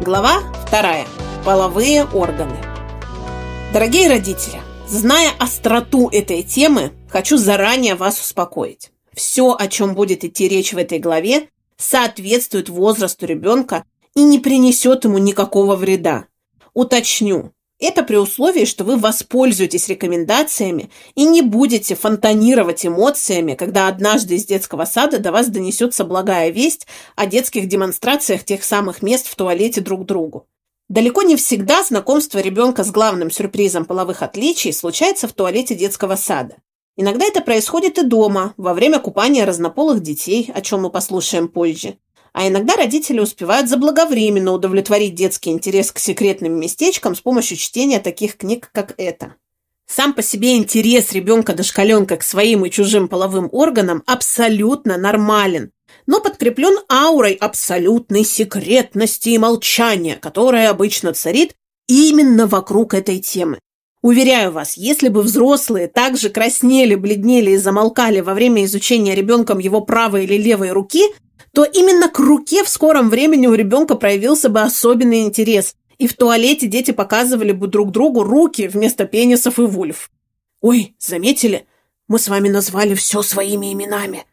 Глава вторая. Половые органы. Дорогие родители, зная остроту этой темы, хочу заранее вас успокоить. Все, о чем будет идти речь в этой главе, соответствует возрасту ребенка и не принесет ему никакого вреда. Уточню, это при условии, что вы воспользуетесь рекомендациями и не будете фонтанировать эмоциями, когда однажды из детского сада до вас донесется благая весть о детских демонстрациях тех самых мест в туалете друг другу. Далеко не всегда знакомство ребенка с главным сюрпризом половых отличий случается в туалете детского сада. Иногда это происходит и дома, во время купания разнополых детей, о чем мы послушаем позже. А иногда родители успевают заблаговременно удовлетворить детский интерес к секретным местечкам с помощью чтения таких книг, как эта. Сам по себе интерес ребенка-дошкаленка к своим и чужим половым органам абсолютно нормален, но подкреплен аурой абсолютной секретности и молчания, которая обычно царит именно вокруг этой темы. Уверяю вас, если бы взрослые также краснели, бледнели и замолкали во время изучения ребенком его правой или левой руки, то именно к руке в скором времени у ребенка проявился бы особенный интерес, и в туалете дети показывали бы друг другу руки вместо пенисов и вульв. Ой, заметили? Мы с вами назвали все своими именами.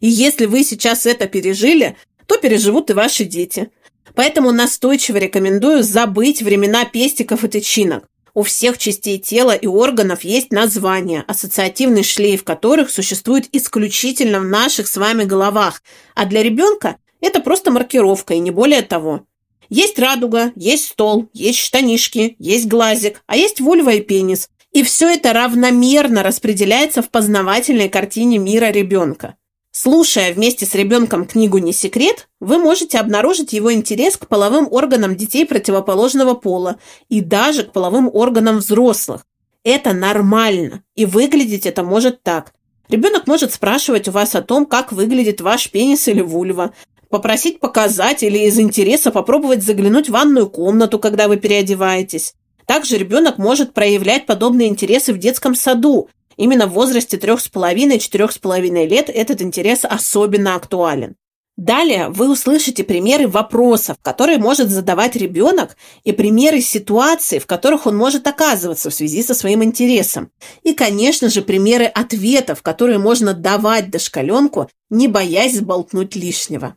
И если вы сейчас это пережили, то переживут и ваши дети. Поэтому настойчиво рекомендую забыть времена пестиков и тычинок. У всех частей тела и органов есть названия, ассоциативный шлейф которых существует исключительно в наших с вами головах, а для ребенка это просто маркировка и не более того. Есть радуга, есть стол, есть штанишки, есть глазик, а есть вульва и пенис. И все это равномерно распределяется в познавательной картине мира ребенка. Слушая вместе с ребенком книгу «Не секрет», вы можете обнаружить его интерес к половым органам детей противоположного пола и даже к половым органам взрослых. Это нормально, и выглядеть это может так. Ребенок может спрашивать у вас о том, как выглядит ваш пенис или вульва, попросить показать или из интереса попробовать заглянуть в ванную комнату, когда вы переодеваетесь. Также ребенок может проявлять подобные интересы в детском саду, Именно в возрасте трех с половиной-четырех с половиной лет этот интерес особенно актуален. Далее вы услышите примеры вопросов, которые может задавать ребенок, и примеры ситуаций, в которых он может оказываться в связи со своим интересом. И, конечно же, примеры ответов, которые можно давать дошкаленку, не боясь сболтнуть лишнего.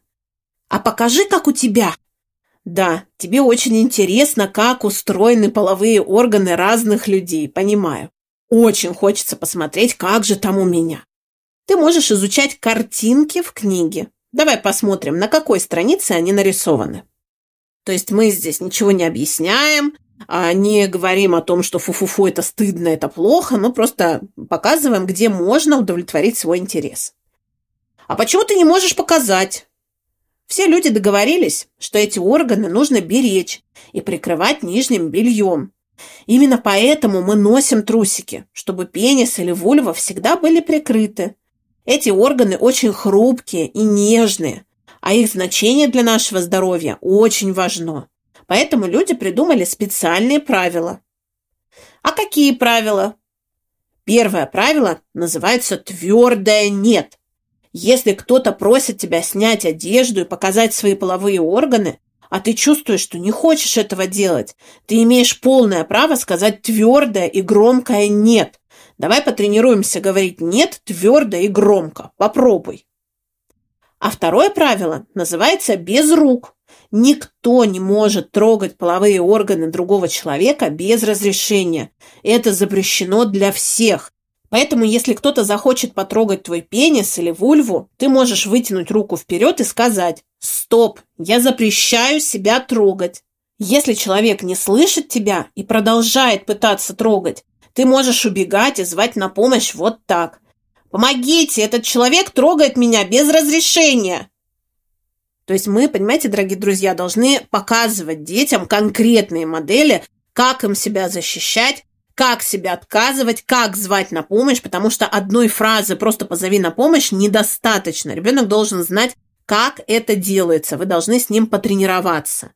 А покажи, как у тебя. Да, тебе очень интересно, как устроены половые органы разных людей, понимаю. Очень хочется посмотреть, как же там у меня. Ты можешь изучать картинки в книге. Давай посмотрим, на какой странице они нарисованы. То есть мы здесь ничего не объясняем, а не говорим о том, что фу-фу-фу, это стыдно, это плохо, но просто показываем, где можно удовлетворить свой интерес. А почему ты не можешь показать? Все люди договорились, что эти органы нужно беречь и прикрывать нижним бельем, Именно поэтому мы носим трусики, чтобы пенис или вульва всегда были прикрыты. Эти органы очень хрупкие и нежные, а их значение для нашего здоровья очень важно. Поэтому люди придумали специальные правила. А какие правила? Первое правило называется «твердое нет». Если кто-то просит тебя снять одежду и показать свои половые органы, а ты чувствуешь, что не хочешь этого делать, ты имеешь полное право сказать твердое и громкое «нет». Давай потренируемся говорить «нет» твердо и громко. Попробуй. А второе правило называется «без рук». Никто не может трогать половые органы другого человека без разрешения. Это запрещено для всех. Поэтому, если кто-то захочет потрогать твой пенис или вульву, ты можешь вытянуть руку вперед и сказать «Стоп, я запрещаю себя трогать». Если человек не слышит тебя и продолжает пытаться трогать, ты можешь убегать и звать на помощь вот так. «Помогите, этот человек трогает меня без разрешения!» То есть мы, понимаете, дорогие друзья, должны показывать детям конкретные модели, как им себя защищать, как себя отказывать, как звать на помощь, потому что одной фразы «просто позови на помощь» недостаточно. Ребенок должен знать, как это делается. Вы должны с ним потренироваться.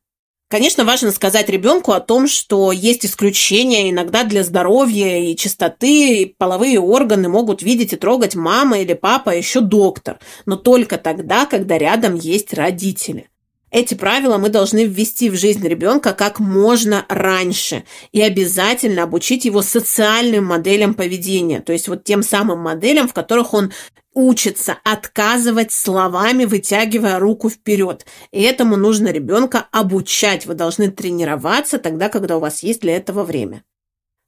Конечно, важно сказать ребенку о том, что есть исключения иногда для здоровья и чистоты, и половые органы могут видеть и трогать мама или папа, а еще доктор, но только тогда, когда рядом есть родители. Эти правила мы должны ввести в жизнь ребенка как можно раньше и обязательно обучить его социальным моделям поведения, то есть вот тем самым моделям, в которых он учится отказывать словами, вытягивая руку вперед. И этому нужно ребенка обучать. Вы должны тренироваться тогда, когда у вас есть для этого время.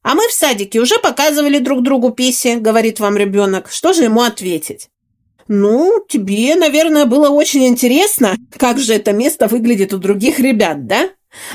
А мы в садике уже показывали друг другу писи, говорит вам ребенок. Что же ему ответить? Ну, тебе, наверное, было очень интересно, как же это место выглядит у других ребят, да?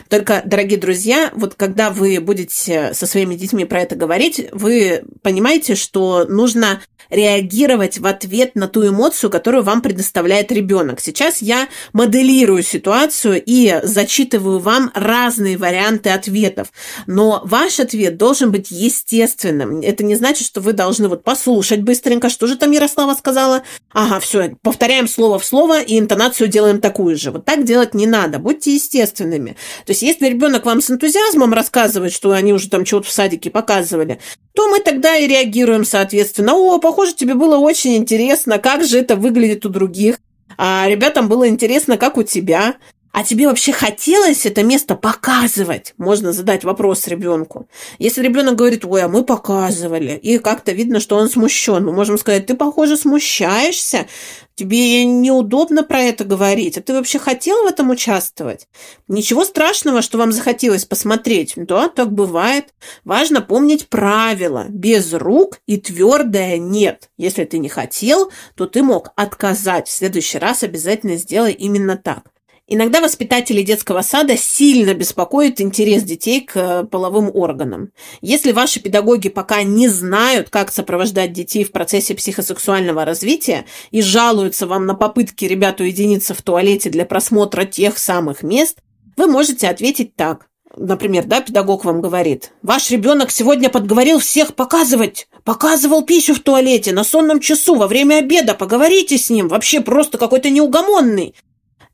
Только, дорогие друзья, вот когда вы будете со своими детьми про это говорить, вы понимаете, что нужно реагировать в ответ на ту эмоцию, которую вам предоставляет ребенок. Сейчас я моделирую ситуацию и зачитываю вам разные варианты ответов, но ваш ответ должен быть естественным. Это не значит, что вы должны вот послушать быстренько, что же там Ярослава сказала. Ага, все, повторяем слово в слово и интонацию делаем такую же. Вот так делать не надо. Будьте естественными. То есть, если ребенок вам с энтузиазмом рассказывает, что они уже там чего-то в садике показывали, то мы тогда и реагируем соответственно. О, похоже, тебе было очень интересно, как же это выглядит у других. А ребятам было интересно, как у тебя. А тебе вообще хотелось это место показывать? Можно задать вопрос ребенку. Если ребенок говорит, ой, а мы показывали, и как-то видно, что он смущен, мы можем сказать, ты, похоже, смущаешься, тебе неудобно про это говорить, а ты вообще хотел в этом участвовать? Ничего страшного, что вам захотелось посмотреть. Да, так бывает. Важно помнить правила. Без рук и твердое нет. Если ты не хотел, то ты мог отказать. В следующий раз обязательно сделай именно так. Иногда воспитатели детского сада сильно беспокоят интерес детей к э, половым органам. Если ваши педагоги пока не знают, как сопровождать детей в процессе психосексуального развития и жалуются вам на попытки ребят уединиться в туалете для просмотра тех самых мест, вы можете ответить так. Например, да, педагог вам говорит, ваш ребенок сегодня подговорил всех показывать, показывал писю в туалете на сонном часу во время обеда, поговорите с ним, вообще просто какой-то неугомонный.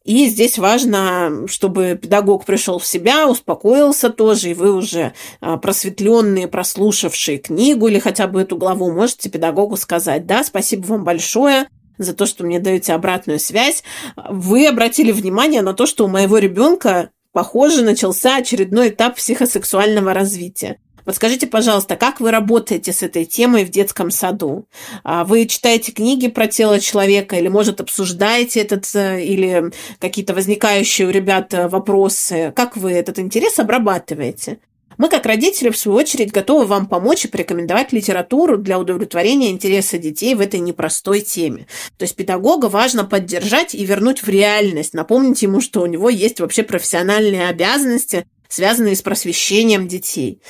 И здесь важно, чтобы педагог пришел в себя, успокоился тоже, и вы уже а, просветленные, прослушавшие книгу или хотя бы эту главу, можете педагогу сказать, да, спасибо вам большое, за то, что мне даете обратную связь. Вы обратили внимание на то, что у моего ребенка, похоже, начался очередной этап психосексуального развития. Вот скажите, пожалуйста, как вы работаете с этой темой в детском саду? А вы читаете книги про тело человека или, может, обсуждаете этот э, или какие-то возникающие у ребят э, вопросы? Как вы этот интерес обрабатываете? Мы, как родители, в свою очередь, готовы вам помочь и порекомендовать литературу для удовлетворения интереса детей в этой непростой теме. То есть педагога важно поддержать и вернуть в реальность, напомнить ему, что у него есть вообще профессиональные обязанности, связанные с просвещением детей.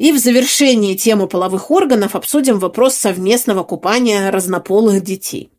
И в завершении темы половых органов обсудим вопрос совместного купания разнополых детей.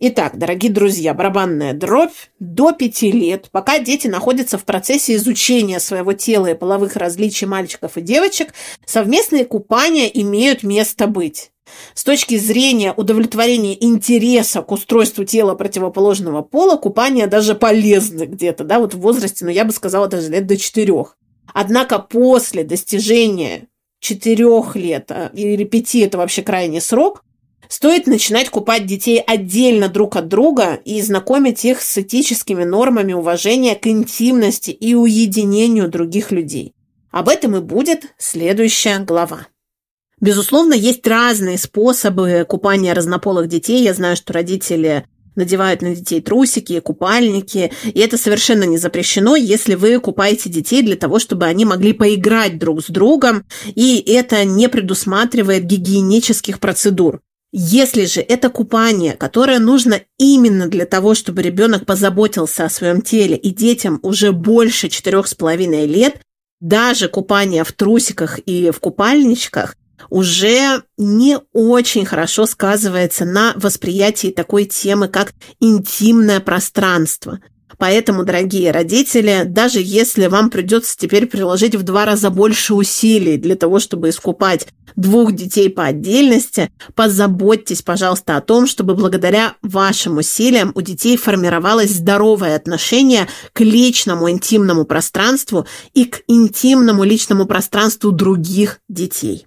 Итак, дорогие друзья, барабанная дробь до пяти лет, пока дети находятся в процессе изучения своего тела и половых различий мальчиков и девочек, совместные купания имеют место быть. С точки зрения удовлетворения интереса к устройству тела противоположного пола, купания даже полезны где-то, да, вот в возрасте, ну, я бы сказала, даже лет до четырех. Однако после достижения четырех лет а, или пяти – это вообще крайний срок, стоит начинать купать детей отдельно друг от друга и знакомить их с этическими нормами уважения к интимности и уединению других людей. Об этом и будет следующая глава. Безусловно, есть разные способы купания разнополых детей. Я знаю, что родители надевают на детей трусики, купальники, и это совершенно не запрещено, если вы купаете детей для того, чтобы они могли поиграть друг с другом, и это не предусматривает гигиенических процедур. Если же это купание, которое нужно именно для того, чтобы ребенок позаботился о своем теле, и детям уже больше четырех с половиной лет, даже купание в трусиках и в купальничках уже не очень хорошо сказывается на восприятии такой темы, как интимное пространство. Поэтому, дорогие родители, даже если вам придется теперь приложить в два раза больше усилий для того, чтобы искупать двух детей по отдельности, позаботьтесь, пожалуйста, о том, чтобы благодаря вашим усилиям у детей формировалось здоровое отношение к личному интимному пространству и к интимному личному пространству других детей.